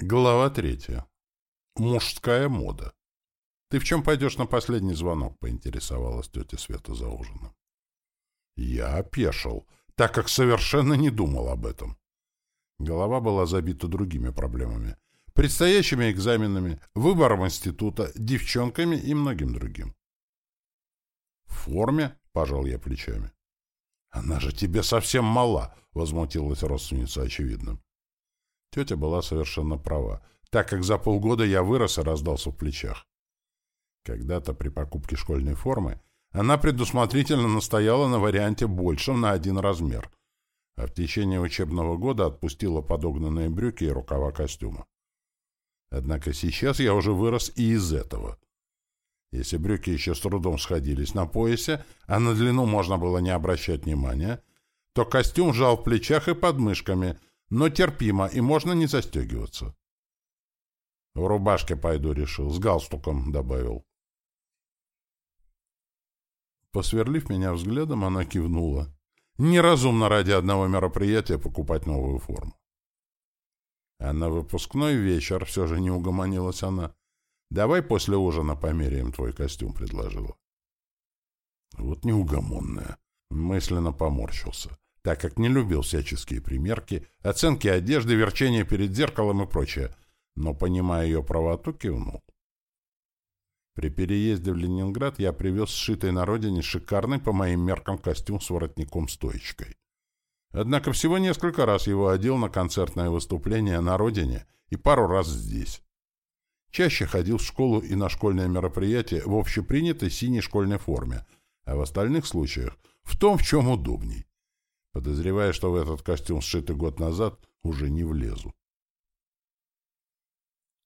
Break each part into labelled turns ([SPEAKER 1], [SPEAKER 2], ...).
[SPEAKER 1] Глава третья. Мужская мода. «Ты в чем пойдешь на последний звонок?» — поинтересовалась тетя Света за ужином. Я опешил, так как совершенно не думал об этом. Голова была забита другими проблемами. Предстоящими экзаменами, выбором института, девчонками и многим другим. «В форме?» — пожал я плечами. «Она же тебе совсем мала!» — возмутилась родственница очевидным. Тетя была совершенно права, так как за полгода я вырос и раздался в плечах. Когда-то при покупке школьной формы она предусмотрительно настояла на варианте большем на один размер, а в течение учебного года отпустила подогнанные брюки и рукава костюма. Однако сейчас я уже вырос и из этого. Если брюки еще с трудом сходились на поясе, а на длину можно было не обращать внимания, то костюм жал в плечах и под мышками, но терпимо, и можно не застегиваться. В рубашке пойду, решил, с галстуком добавил. Посверлив меня взглядом, она кивнула. Неразумно ради одного мероприятия покупать новую форму. А на выпускной вечер все же не угомонилась она. «Давай после ужина померяем твой костюм», — предложила. Вот неугомонная. Мысленно поморщился так как не любил всяческие примерки, оценки одежды, верчение перед зеркалом и прочее, но, понимая ее правоту, кивнул. При переезде в Ленинград я привез сшитый на родине шикарный по моим меркам костюм с воротником-стоечкой. Однако всего несколько раз его одел на концертное выступление на родине и пару раз здесь. Чаще ходил в школу и на школьные мероприятия в общепринятой синей школьной форме, а в остальных случаях в том, в чем удобней подозревая, что в этот костюм, сшитый год назад, уже не влезу.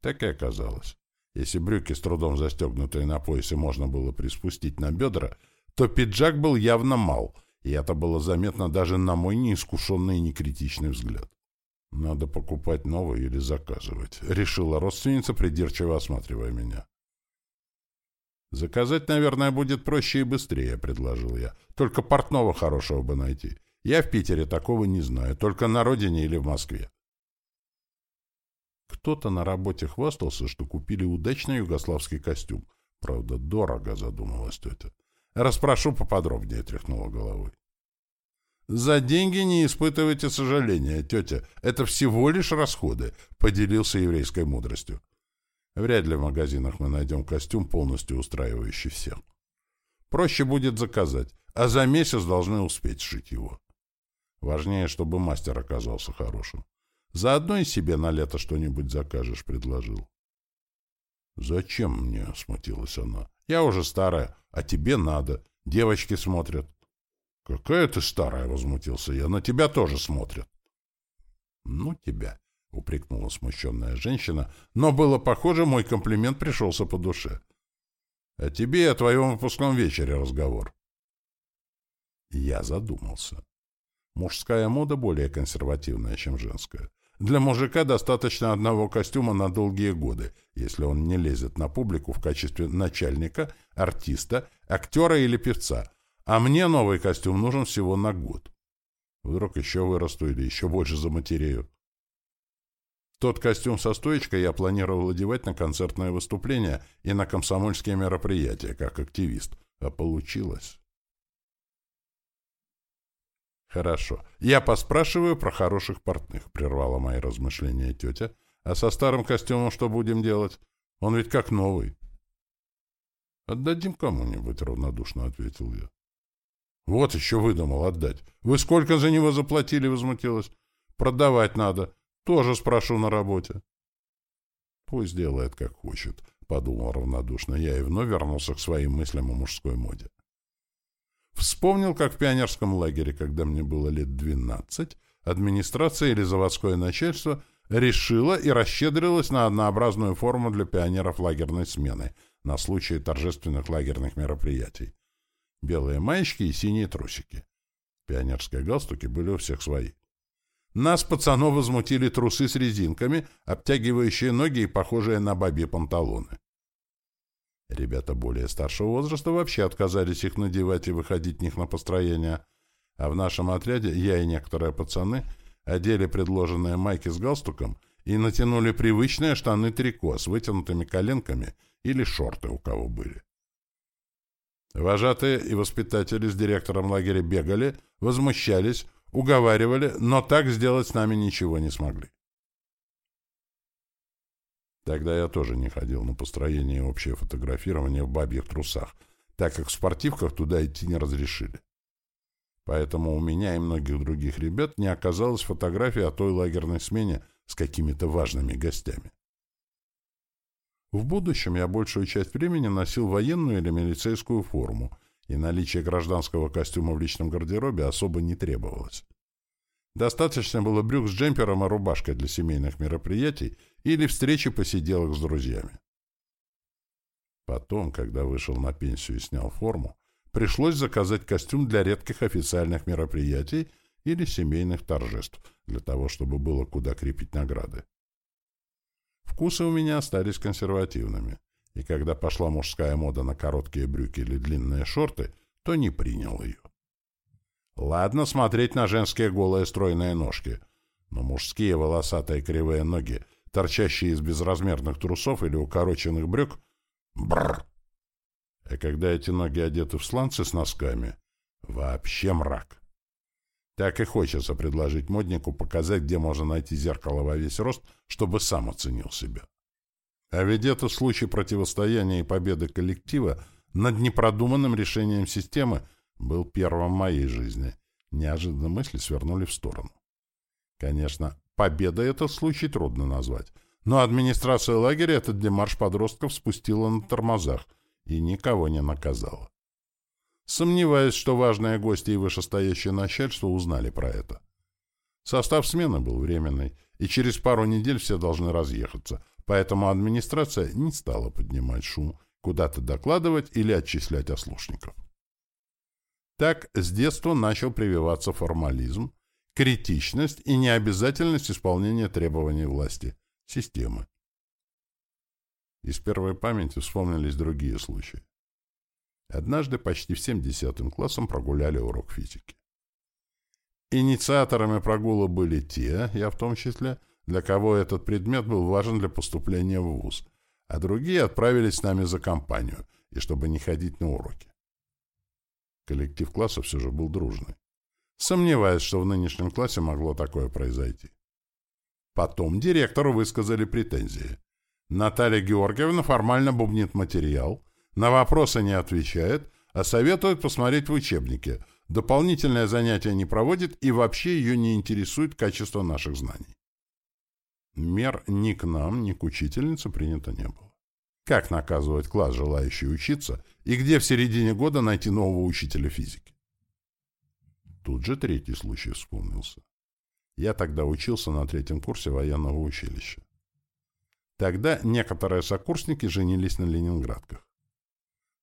[SPEAKER 1] Так и оказалось. Если брюки с трудом застегнутые на поясе можно было приспустить на бедра, то пиджак был явно мал, и это было заметно даже на мой неискушенный и некритичный взгляд. «Надо покупать новый или заказывать», — решила родственница, придирчиво осматривая меня. «Заказать, наверное, будет проще и быстрее», — предложил я. «Только портного хорошего бы найти. Я в Питере такого не знаю, только на родине или в Москве. Кто-то на работе хвастался, что купили удачный югославский костюм. Правда, дорого, задумалась тетя. Распрошу поподробнее, тряхнула головой. «За деньги не испытывайте сожаления, тетя. Это всего лишь расходы», — поделился еврейской мудростью. «Вряд ли в магазинах мы найдем костюм, полностью устраивающий всех. Проще будет заказать, а за месяц должны успеть сшить его». Важнее, чтобы мастер оказался хорошим. Заодно и себе на лето что-нибудь закажешь, предложил. «Зачем мне?» — смутилась она. «Я уже старая, а тебе надо. Девочки смотрят». «Какая ты старая!» — возмутился я. «На тебя тоже смотрят». «Ну тебя!» — упрекнула смущенная женщина, но было похоже, мой комплимент пришелся по душе. «О тебе о твоем выпускном вечере разговор». Я задумался. Мужская мода более консервативная, чем женская. Для мужика достаточно одного костюма на долгие годы, если он не лезет на публику в качестве начальника, артиста, актера или певца. А мне новый костюм нужен всего на год. Вдруг еще вырасту или еще больше заматерею. Тот костюм со стоечкой я планировал одевать на концертное выступление и на комсомольские мероприятия, как активист. А получилось... «Хорошо. Я поспрашиваю про хороших портных», — прервала мои размышления тетя. «А со старым костюмом что будем делать? Он ведь как новый». «Отдадим кому-нибудь», — равнодушно ответил я. «Вот еще выдумал отдать. Вы сколько за него заплатили?» — возмутилась. «Продавать надо. Тоже спрошу на работе». «Пусть делает, как хочет», — подумал равнодушно я и вновь вернулся к своим мыслям о мужской моде. Вспомнил, как в пионерском лагере, когда мне было лет двенадцать, администрация или заводское начальство решило и расщедрилось на однообразную форму для пионеров лагерной смены на случай торжественных лагерных мероприятий. Белые маечки и синие трусики. Пионерские галстуки были у всех свои. Нас, пацанов, возмутили трусы с резинками, обтягивающие ноги и похожие на бабьи панталоны. Ребята более старшего возраста вообще отказались их надевать и выходить в них на построение. А в нашем отряде я и некоторые пацаны одели предложенные майки с галстуком и натянули привычные штаны-трико с вытянутыми коленками или шорты у кого были. Вожатые и воспитатели с директором лагеря бегали, возмущались, уговаривали, но так сделать с нами ничего не смогли. Тогда я тоже не ходил на построение и общее фотографирование в бабьих трусах, так как в спортивках туда идти не разрешили. Поэтому у меня и многих других ребят не оказалось фотографии о той лагерной смене с какими-то важными гостями. В будущем я большую часть времени носил военную или милицейскую форму, и наличие гражданского костюма в личном гардеробе особо не требовалось. Достаточно было брюк с джемпером и рубашкой для семейных мероприятий или встречи посиделок с друзьями. Потом, когда вышел на пенсию и снял форму, пришлось заказать костюм для редких официальных мероприятий или семейных торжеств, для того, чтобы было куда крепить награды. Вкусы у меня остались консервативными, и когда пошла мужская мода на короткие брюки или длинные шорты, то не принял ее. Ладно смотреть на женские голые стройные ножки, но мужские волосатые кривые ноги, торчащие из безразмерных трусов или укороченных брюк — бррр! А когда эти ноги одеты в сланцы с носками — вообще мрак. Так и хочется предложить моднику показать, где можно найти зеркало во весь рост, чтобы сам оценил себя. А ведь это случай противостояния и победы коллектива над непродуманным решением системы был первым в моей жизни. Неожиданно мысли свернули в сторону. Конечно, победой этот случай трудно назвать, но администрация лагеря этот демарш подростков спустила на тормозах и никого не наказала. Сомневаюсь, что важные гости и вышестоящее начальство узнали про это. Состав смены был временный, и через пару недель все должны разъехаться, поэтому администрация не стала поднимать шум, куда-то докладывать или отчислять ослушников. Так с детства начал прививаться формализм, критичность и необязательность исполнения требований власти, системы. Из первой памяти вспомнились другие случаи. Однажды почти всем десятым классом прогуляли урок физики. Инициаторами прогула были те, я в том числе, для кого этот предмет был важен для поступления в ВУЗ, а другие отправились с нами за компанию, и чтобы не ходить на уроки. Коллектив класса все же был дружный. Сомневаюсь, что в нынешнем классе могло такое произойти. Потом директору высказали претензии. Наталья Георгиевна формально бубнит материал, на вопросы не отвечает, а советует посмотреть в учебнике. Дополнительное занятие не проводит и вообще ее не интересует качество наших знаний. Мер ни к нам, ни к учительнице принято не было. Как наказывать класс, желающий учиться, и где в середине года найти нового учителя физики? Тут же третий случай вспомнился. Я тогда учился на третьем курсе военного училища. Тогда некоторые сокурсники женились на ленинградках.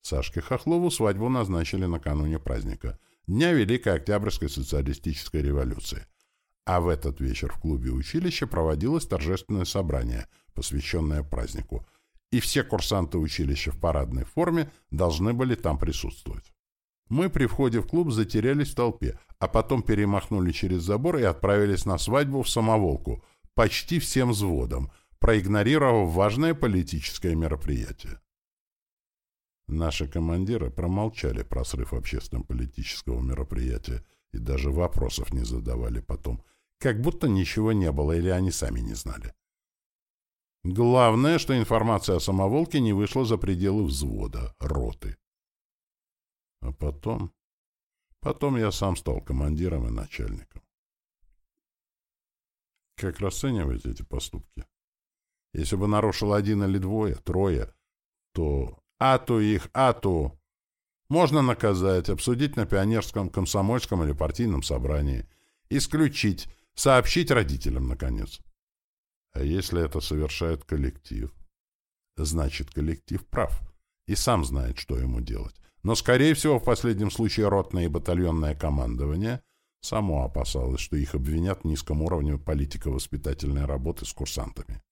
[SPEAKER 1] Сашке Хохлову свадьбу назначили накануне праздника, Дня Великой Октябрьской социалистической революции. А в этот вечер в клубе училища проводилось торжественное собрание, посвященное празднику, и все курсанты училища в парадной форме должны были там присутствовать. Мы при входе в клуб затерялись в толпе, а потом перемахнули через забор и отправились на свадьбу в самоволку, почти всем взводом, проигнорировав важное политическое мероприятие. Наши командиры промолчали про срыв общественно-политического мероприятия и даже вопросов не задавали потом, как будто ничего не было или они сами не знали. Главное, что информация о самоволке не вышла за пределы взвода, роты. А потом... Потом я сам стал командиром и начальником. Как расценивать эти поступки? Если бы нарушил один или двое, трое, то Ату их, ату. Можно наказать, обсудить на пионерском, комсомольском или партийном собрании. Исключить, сообщить родителям, наконец. А если это совершает коллектив? Значит, коллектив прав и сам знает, что ему делать. Но, скорее всего, в последнем случае ротное и батальонное командование само опасалось, что их обвинят в низком уровне политико-воспитательной работы с курсантами.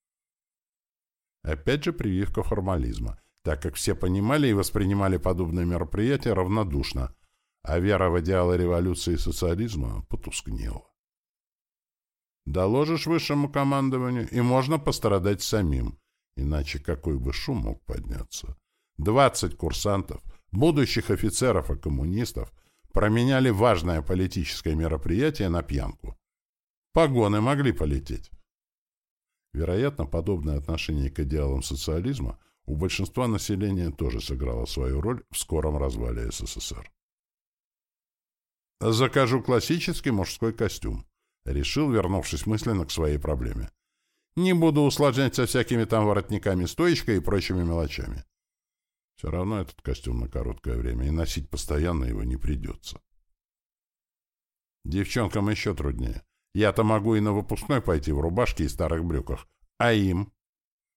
[SPEAKER 1] Опять же прививка формализма так как все понимали и воспринимали подобные мероприятия равнодушно, а вера в идеалы революции и социализма потускнела. Доложишь высшему командованию, и можно пострадать самим. Иначе какой бы шум мог подняться? Двадцать курсантов, будущих офицеров и коммунистов променяли важное политическое мероприятие на пьянку. Погоны могли полететь. Вероятно, подобное отношение к идеалам социализма у большинства населения тоже сыграло свою роль в скором развале СССР. «Закажу классический мужской костюм», — решил, вернувшись мысленно к своей проблеме. «Не буду усложнять со всякими там воротниками стоечкой и прочими мелочами. Все равно этот костюм на короткое время, и носить постоянно его не придется. Девчонкам еще труднее. Я-то могу и на выпускной пойти в рубашке и старых брюках. А им?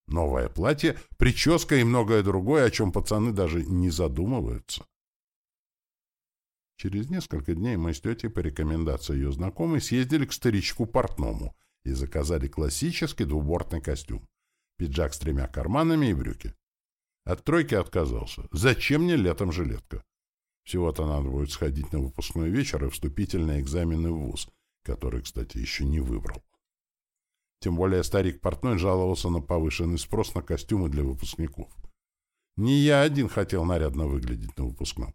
[SPEAKER 1] Новое платье, прическа и многое другое, о чем пацаны даже не задумываются. Через несколько дней мы с тетей по рекомендации ее знакомой съездили к старичку-портному и заказали классический двубортный костюм. Пиджак с тремя карманами и брюки. От тройки отказался. Зачем мне летом жилетка? Всего-то надо будет сходить на выпускной вечер и вступительные экзамены в ВУЗ, который, кстати, еще не выбрал. Тем более старик портной жаловался на повышенный спрос на костюмы для выпускников. Не я один хотел нарядно выглядеть на выпускном.